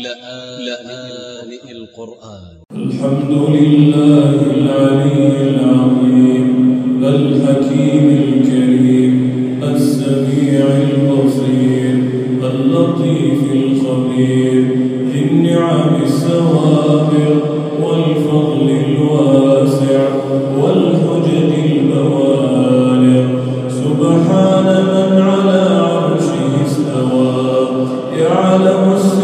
لآن القرآن. الحمد لله العلي العظيم الحكيم الكريم السميع البصير اللطيف الخبير ذي النعم السوابر والفضل الواسع والحجج البوالغ سبحان من على عرشه استوى. يعلم السر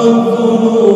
الظلوم